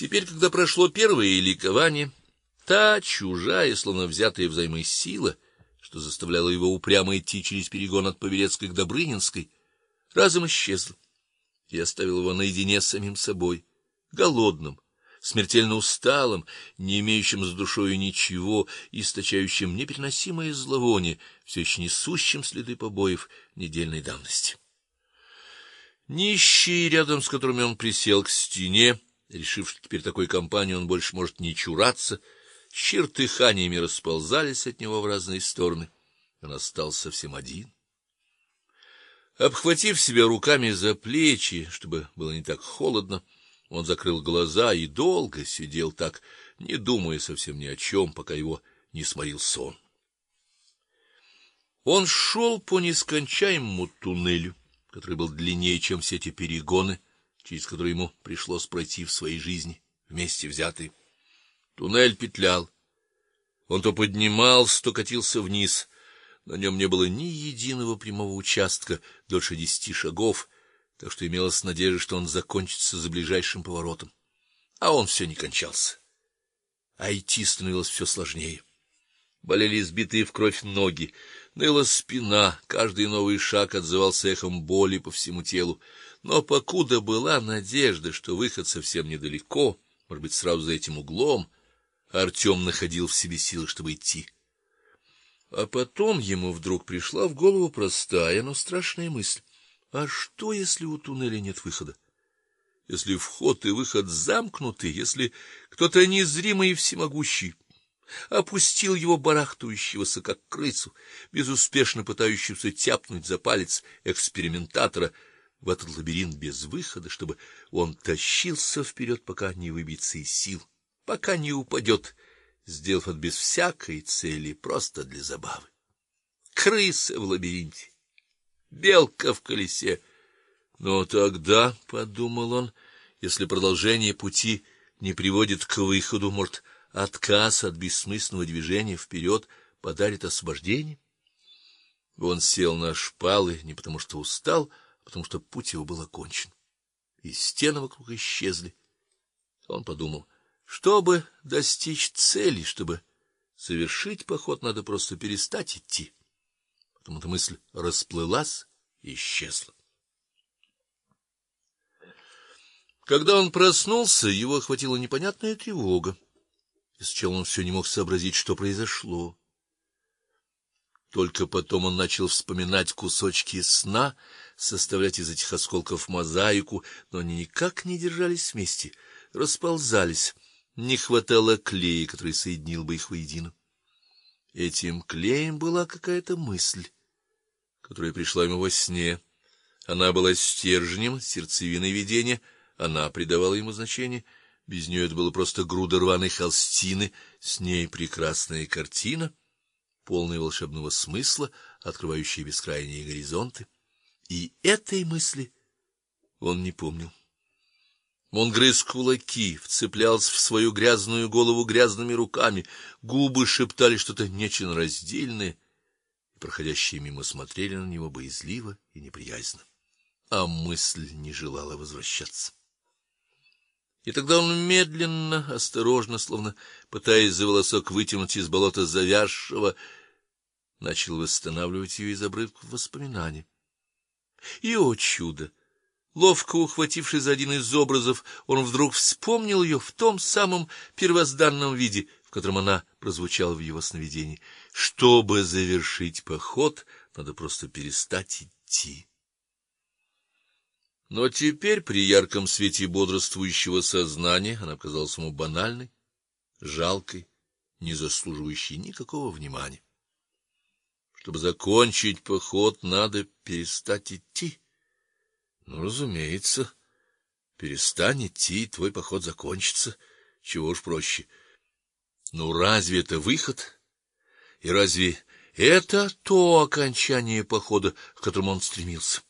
Теперь, когда прошло первое ликование, та чужая, словно взятая взаймы сила, что заставляла его упрямо идти через перегон от Павелецкой к Добрынинской, разом исчезла и оставил его наедине с самим собой, голодным, смертельно усталым, не имеющим с душою ничего, источающим непереносимое зловоние, все еще несущим следы побоев недельной давности. Нищие, рядом с которыми он присел к стене, решив, что теперь такой компании он больше может не чураться, чертыханиями расползались от него в разные стороны. Он остался совсем один. Обхватив себя руками за плечи, чтобы было не так холодно, он закрыл глаза и долго сидел так, не думая совсем ни о чем, пока его не сморил сон. Он шел по нескончаемому туннелю, который был длиннее, чем все эти перегоны, через которые ему пришлось пройти в своей жизни, вместе взятые. Туннель петлял. Он то поднимался, то катился вниз. На нем не было ни единого прямого участка дольше десяти шагов так что имелась надежда, что он закончится за ближайшим поворотом. А он все не кончался. А идти становилось все сложнее. Болели сбитые в кровь ноги, ныла спина, каждый новый шаг отзывался эхом боли по всему телу. Но покуда была надежда, что выход совсем недалеко, может быть, сразу за этим углом, Артем находил в себе силы, чтобы идти. А потом ему вдруг пришла в голову простая, но страшная мысль. А что, если у туннеля нет выхода? Если вход и выход замкнуты, если кто-то незримый и всемогущий опустил его барахтающегося как крысу, безуспешно пытающегося тяпнуть за палец экспериментатора в этот лабиринт без выхода, чтобы он тащился вперед, пока не выбьется из сил, пока не упадет, сделав это без всякой цели, просто для забавы. Крыса в лабиринте белка в колесе. Но тогда, подумал он, если продолжение пути не приводит к выходу, может, отказ от бессмысленного движения вперед подарит освобождение? Он сел на шпалы не потому что устал, потому что путь его был окончен. И стены вокруг исчезли. Он подумал: чтобы достичь цели, чтобы совершить поход, надо просто перестать идти. Потом эта мысль расплылась и исчезла. Когда он проснулся, его охватила непонятная тревога. И сначала он все не мог сообразить, что произошло. Только потом он начал вспоминать кусочки сна, составлять из этих осколков мозаику, но они никак не держались вместе, расползались. Не хватало клея, который соединил бы их воедино. Этим клеем была какая-то мысль которая пришла ему во сне. Она была стержнем, сердцевиной видения, она придавала ему значение. Без нее это было просто груда рваной холстины, с ней прекрасная картина, полная волшебного смысла, открывающая бескрайние горизонты. И этой мысли он не помнил. Он грыз кулаки, вцеплялся в свою грязную голову грязными руками, губы шептали что-то нечленораздельное проходящие мимо смотрели на него боязливо и неприязненно, а мысль не желала возвращаться. И тогда он медленно, осторожно, словно пытаясь за волосок вытянуть из болота завязшего, начал восстанавливать ее из обрывков воспоминаний. И о чудо! Ловко ухватившись за один из образов, он вдруг вспомнил ее в том самом первозданном виде, в котором она прозвучала в его сновидении. Чтобы завершить поход, надо просто перестать идти. Но теперь при ярком свете бодрствующего сознания она казалась ему банальной, жалкой, не заслуживающей никакого внимания. Чтобы закончить поход, надо перестать идти. Ну, разумеется, перестань идти, твой поход закончится. Чего уж проще. Ну разве это выход? И разве это то окончание похода, к которому он стремился?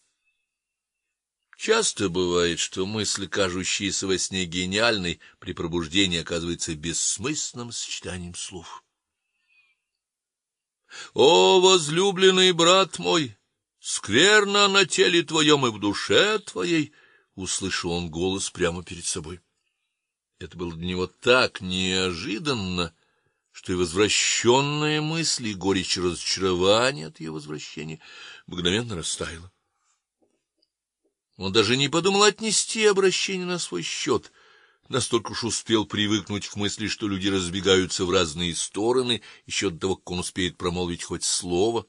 Часто бывает, что мысль, кажущаяся во сне гениальной, при пробуждении оказывается бессмысленным сочетанием слов. О, возлюбленный брат мой, скверно на теле твоем и в душе твоей, услышал он голос прямо перед собой. Это было для него так неожиданно, что и возвращенная мысль, и горечь разочарования от ее возвращения мгновенно растаяла. Он даже не подумал отнести обращение на свой счет, настолько уж успел привыкнуть к мысли, что люди разбегаются в разные стороны еще до того, как он успеет промолвить хоть слово.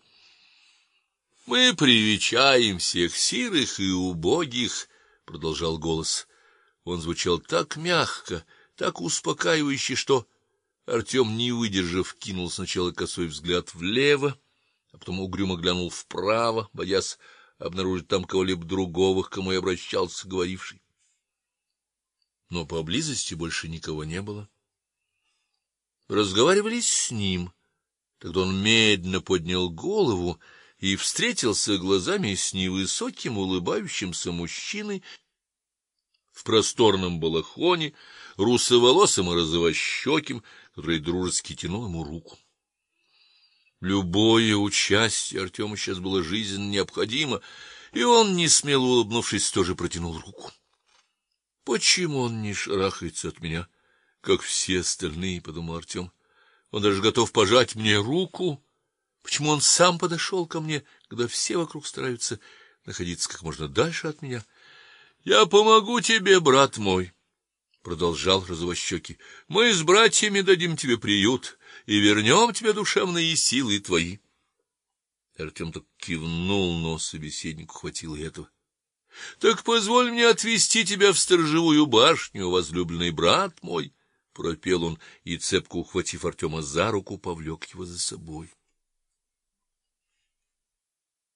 Мы привечаем всех сирых и убогих, продолжал голос. Он звучал так мягко, так успокаивающе, что Артем, не выдержав, кинул сначала косой взгляд влево, а потом угрюмо глянул вправо, боясь обнаружить там кого-либо другого, к кому и обращался говоривший. Но поблизости больше никого не было. Разговаривали с ним. Тогда он медленно поднял голову и встретился глазами с невысоким улыбающимся мужчиной в просторном балахоне, русоволосым и розовощеким, который дружески тянул ему руку. Любое участие Артему сейчас было жизненно необходимо, и он, не смело улыбнувшись, тоже протянул руку. Почему он не шарахается от меня, как все остальные, подумал Артем. Он даже готов пожать мне руку. Почему он сам подошел ко мне, когда все вокруг стараются находиться как можно дальше от меня? Я помогу тебе, брат мой, продолжал розовощекий. Мы с братьями дадим тебе приют и вернем тебе душевные силы твои. Артем так кивнул, но собеседнику хватило этого. Так позволь мне отвезти тебя в сторожевую башню, возлюбленный брат мой, пропел он и цепко ухватив Артема за руку, повлек его за собой.